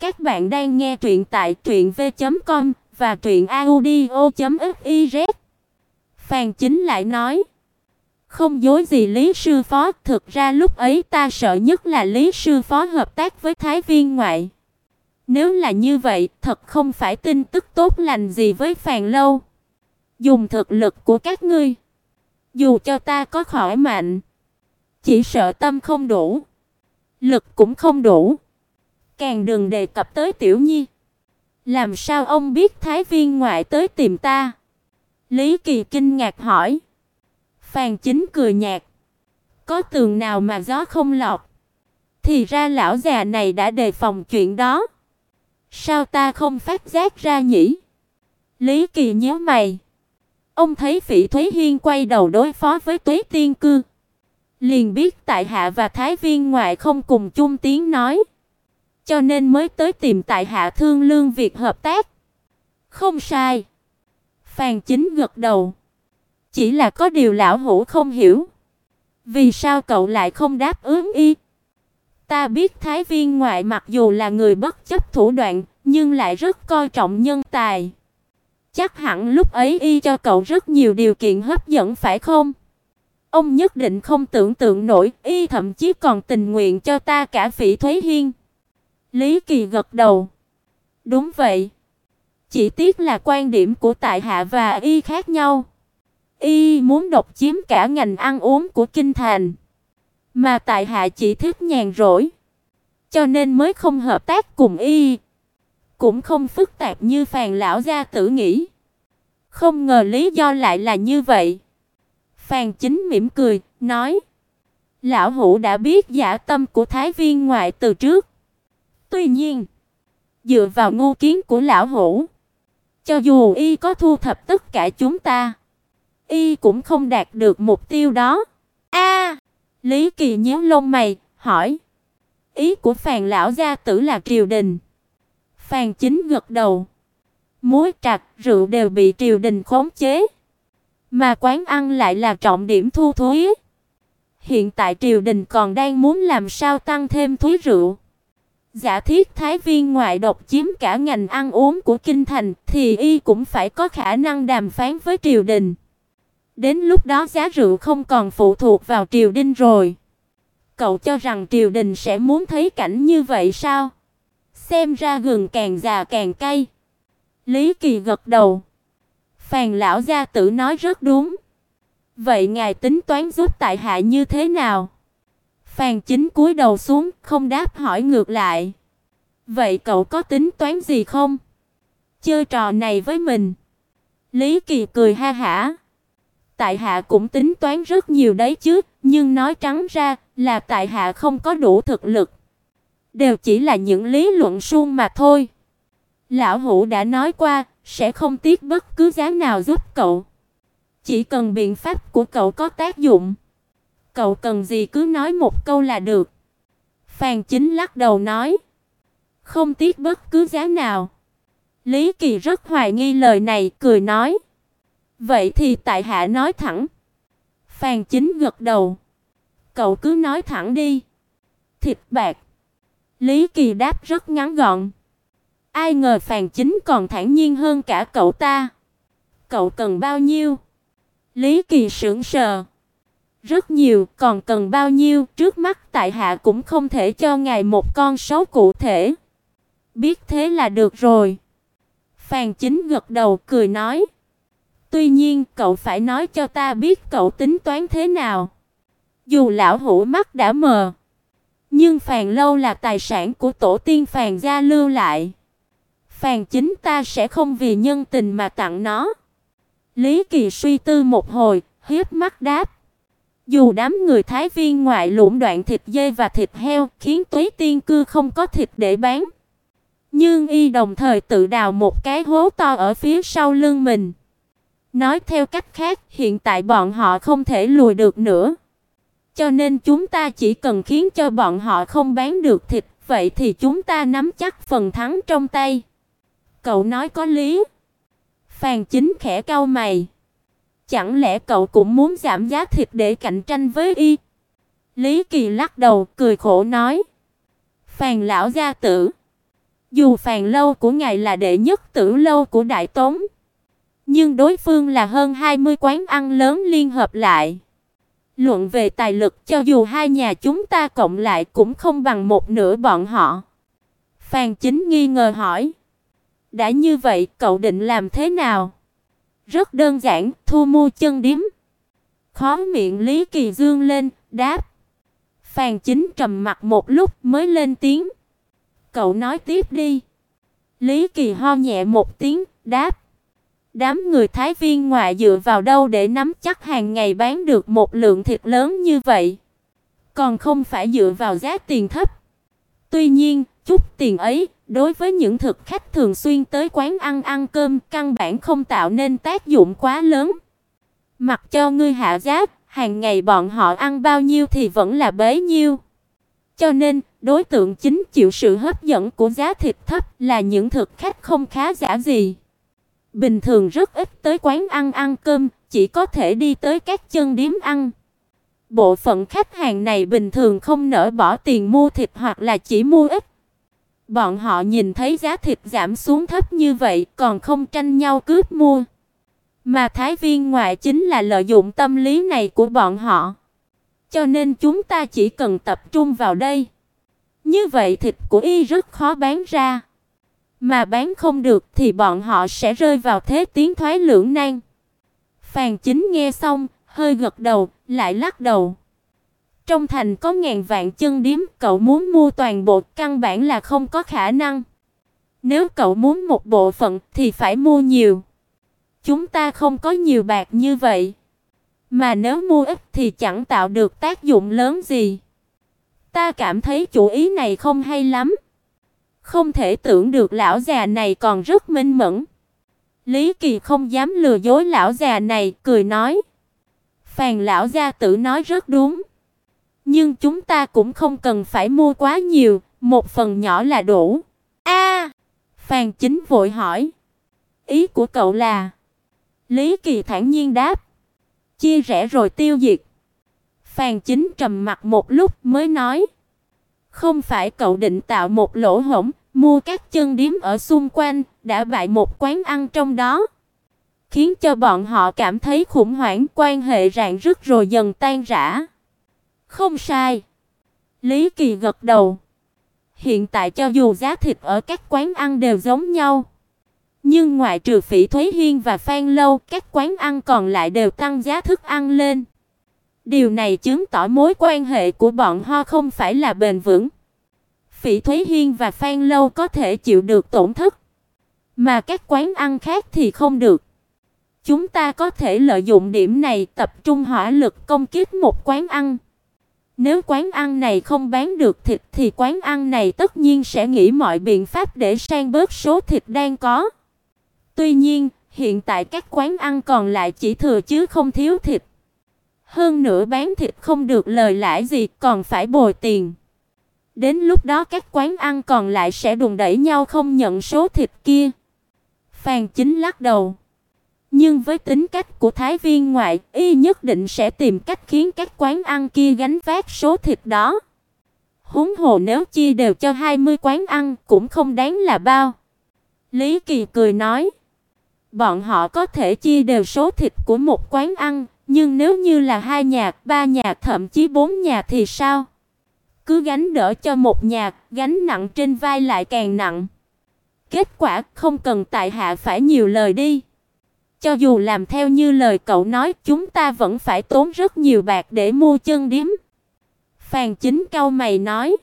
Các bạn đang nghe truyện tại truyệnv.com và truyệnaudio.fiz. Phàn Chính lại nói: "Không dối gì Lý sư phó, thực ra lúc ấy ta sợ nhất là Lý sư phó hợp tác với Thái Viên ngoại. Nếu là như vậy, thật không phải tin tức tốt lành gì với Phàn lâu. Dùng thực lực của các ngươi, dù cho ta có khỏi mạnh, chỉ sợ tâm không đủ, lực cũng không đủ." Càng đừng đề cập tới Tiểu Nhi. Làm sao ông biết Thái Viên ngoại tới tìm ta? Lý Kỳ kinh ngạc hỏi. Phàn Chính cười nhạt. Có tường nào mà gió không lọt? Thì ra lão già này đã đề phòng chuyện đó. Sao ta không phát giác ra nhỉ? Lý Kỳ nhíu mày. Ông thấy Phỉ Thúy Hiên quay đầu đối phó với Tuế Tiên Cư, liền biết tại hạ và Thái Viên ngoại không cùng chung tiếng nói cho nên mới tới tìm tại hạ thương lương việc hợp tác. Không sai. Phàn Chính gật đầu. Chỉ là có điều lão hủ không hiểu, vì sao cậu lại không đáp ứng y? Ta biết Thái Viên ngoại mặc dù là người bất chấp thủ đoạn, nhưng lại rất coi trọng nhân tài. Chắc hẳn lúc ấy y cho cậu rất nhiều điều kiện hấp dẫn phải không? Ông nhất định không tưởng tượng nổi, y thậm chí còn tình nguyện cho ta cả Phỉ Thúy Hiên. Lý Kỳ gật đầu. Đúng vậy. Chỉ tiếc là quan điểm của tại hạ và y khác nhau. Y muốn độc chiếm cả ngành ăn uống của kinh thành, mà tại hạ chỉ thích nhàn rỗi, cho nên mới không hợp tác cùng y. Cũng không phức tạp như Phàn lão gia tử nghĩ. Không ngờ lý do lại là như vậy. Phàn Chính mỉm cười, nói: "Lão hủ đã biết giả tâm của Thái Viên ngoại từ trước, Tuy nhiên, dựa vào ngu kiến của lão hổ cho dù y có thu thập tất cả chúng ta, y cũng không đạt được mục tiêu đó. A, Lý Kỳ nhíu lông mày, hỏi: "Ý của Phàn lão gia tử là triều đình?" Phàn Chính gật đầu. Muối trạc, rượu đều bị triều đình khống chế, mà quán ăn lại là trọng điểm thu thuế. Hiện tại triều đình còn đang muốn làm sao tăng thêm thuế rượu. Giả thiết Thái Viên ngoại độc chiếm cả ngành ăn uống của kinh thành, thì y cũng phải có khả năng đàm phán với triều đình. Đến lúc đó giá rượu không còn phụ thuộc vào triều đình rồi. Cậu cho rằng triều đình sẽ muốn thấy cảnh như vậy sao? Xem ra gừng càng già càng cay. Lý Kỳ gật đầu. Phàn lão gia tử nói rất đúng. Vậy ngài tính toán giúp tại hạ như thế nào? Phàn Chính cúi đầu xuống, không đáp hỏi ngược lại. Vậy cậu có tính toán gì không? Chơi trò này với mình. Lý Kỳ cười ha hả. Tại hạ cũng tính toán rất nhiều đấy chứ, nhưng nói trắng ra là tại hạ không có đủ thực lực. Đều chỉ là những lý luận suông mà thôi. Lão hủ đã nói qua, sẽ không tiếc bất cứ giá nào giúp cậu. Chỉ cần biện pháp của cậu có tác dụng cậu cần gì cứ nói một câu là được." Phàn Chính lắc đầu nói, "Không tiếc bất cứ giá nào." Lý Kỳ rất hoài nghi lời này, cười nói, "Vậy thì tại hạ nói thẳng." Phàn Chính gật đầu, "Cậu cứ nói thẳng đi." Thịt bạc. Lý Kỳ đáp rất ngắn gọn. Ai ngờ Phàn Chính còn thản nhiên hơn cả cậu ta. "Cậu cần bao nhiêu?" Lý Kỳ sững sờ. Rất nhiều, còn cần bao nhiêu, trước mắt tại hạ cũng không thể cho ngài một con số cụ thể. Biết thế là được rồi. Phàn Chính gật đầu cười nói: "Tuy nhiên, cậu phải nói cho ta biết cậu tính toán thế nào." Dù lão hủ mắt đã mờ, nhưng Phàn lâu là tài sản của tổ tiên Phàn gia lưu lại. Phàn Chính ta sẽ không vì nhân tình mà tặng nó. Lý Kỳ suy tư một hồi, hiếp mắt đáp: dù đám người Thái Viên ngoại lũng đoạn thịt dê và thịt heo, khiến Tuế Tiên cư không có thịt để bán. Nhưng y đồng thời tự đào một cái hố to ở phía sau lưng mình. Nói theo cách khác, hiện tại bọn họ không thể lùi được nữa. Cho nên chúng ta chỉ cần khiến cho bọn họ không bán được thịt, vậy thì chúng ta nắm chắc phần thắng trong tay. Cậu nói có lý. Phàn Chính khẽ cau mày. Chẳng lẽ cậu cũng muốn giảm giá thịt để cạnh tranh với y? Lý Kỳ lắc đầu, cười khổ nói: "Phàn lão gia tử, Dù phàn lâu của ngài là đệ nhất tử lâu của Đại Tống, nhưng đối phương là hơn 20 quán ăn lớn liên hợp lại. Luận về tài lực cho dù hai nhà chúng ta cộng lại cũng không bằng một nửa bọn họ. phàn Chính nghi ngờ hỏi. Đã như vậy, cậu định làm thế nào? Rất đơn giản, thu mua chân điếm. Khó miệng Lý Kỳ Dương lên, đáp. phàn Chính trầm mặt một lúc mới lên tiếng. Cậu nói tiếp đi. Lý Kỳ ho nhẹ một tiếng, đáp. Đám người Thái Viên ngoại dựa vào đâu để nắm chắc hàng ngày bán được một lượng thịt lớn như vậy? Còn không phải dựa vào giá tiền thấp. Tuy nhiên, chút tiền ấy, đối với những thực khách thường xuyên tới quán ăn ăn cơm, căn bản không tạo nên tác dụng quá lớn. Mặc cho ngươi hạ giá, hàng ngày bọn họ ăn bao nhiêu thì vẫn là bấy nhiêu. Cho nên, đối tượng chính chịu sự hấp dẫn của giá thịt thấp là những thực khách không khá giả gì. Bình thường rất ít tới quán ăn ăn cơm, chỉ có thể đi tới các chân điếm ăn. Bộ phận khách hàng này bình thường không nỡ bỏ tiền mua thịt hoặc là chỉ mua ít. Bọn họ nhìn thấy giá thịt giảm xuống thấp như vậy, còn không tranh nhau cướp mua. Mà thái viên ngoại chính là lợi dụng tâm lý này của bọn họ. Cho nên chúng ta chỉ cần tập trung vào đây. Như vậy thịt của y rất khó bán ra. Mà bán không được thì bọn họ sẽ rơi vào thế tiến thoái lưỡng nan. Phàn Chính nghe xong, hơi gật đầu, lại lắc đầu. Trong thành có ngàn vạn chân điếm, cậu muốn mua toàn bộ căn bản là không có khả năng. Nếu cậu muốn một bộ phận thì phải mua nhiều. Chúng ta không có nhiều bạc như vậy. Mà nếu mua ít thì chẳng tạo được tác dụng lớn gì. Ta cảm thấy chủ ý này không hay lắm. Không thể tưởng được lão già này còn rất minh mẫn. Lý Kỳ không dám lừa dối lão già này, cười nói: "Phàn lão gia tử nói rất đúng. Nhưng chúng ta cũng không cần phải mua quá nhiều, một phần nhỏ là đủ." A! À, Phàn Chính vội hỏi: "Ý của cậu là?" Lý Kỳ thản nhiên đáp: "Chia rẽ rồi tiêu diệt." Phàn Chính trầm mặt một lúc mới nói: "Không phải cậu định tạo một lỗ hổng, mua các chân điếm ở xung quanh, đã bại một quán ăn trong đó, khiến cho bọn họ cảm thấy khủng hoảng, quan hệ rạn rứt rồi dần tan rã. Không sai. Lý Kỳ gật đầu. Hiện tại cho dù giá thịt ở các quán ăn đều giống nhau, nhưng ngoại trừ Phỉ Thúy Hiên và Phan Lâu, các quán ăn còn lại đều tăng giá thức ăn lên. Điều này chứng tỏ mối quan hệ của bọn họ không phải là bền vững. Phỉ Thúy Hiên và Phan Lâu có thể chịu được tổn thất, mà các quán ăn khác thì không được. Chúng ta có thể lợi dụng điểm này tập trung hỏa lực công kích một quán ăn. Nếu quán ăn này không bán được thịt thì quán ăn này tất nhiên sẽ nghĩ mọi biện pháp để sang bớt số thịt đang có. Tuy nhiên, hiện tại các quán ăn còn lại chỉ thừa chứ không thiếu thịt. Hơn nữa bán thịt không được lời lãi gì, còn phải bồi tiền. Đến lúc đó các quán ăn còn lại sẽ đùn đẩy nhau không nhận số thịt kia. Phan Chính lắc đầu. Nhưng với tính cách của thái viên ngoại, y nhất định sẽ tìm cách khiến các quán ăn kia gánh vác số thịt đó. Huống hồ nếu chia đều cho 20 quán ăn cũng không đáng là bao. Lý Kỳ cười nói, bọn họ có thể chia đều số thịt của một quán ăn, nhưng nếu như là hai nhà, ba nhà thậm chí bốn nhà thì sao? cứ gánh đỡ cho một nhà, gánh nặng trên vai lại càng nặng. Kết quả không cần tại hạ phải nhiều lời đi. Cho dù làm theo như lời cậu nói, chúng ta vẫn phải tốn rất nhiều bạc để mua chân điếm. Phàn Chính cau mày nói: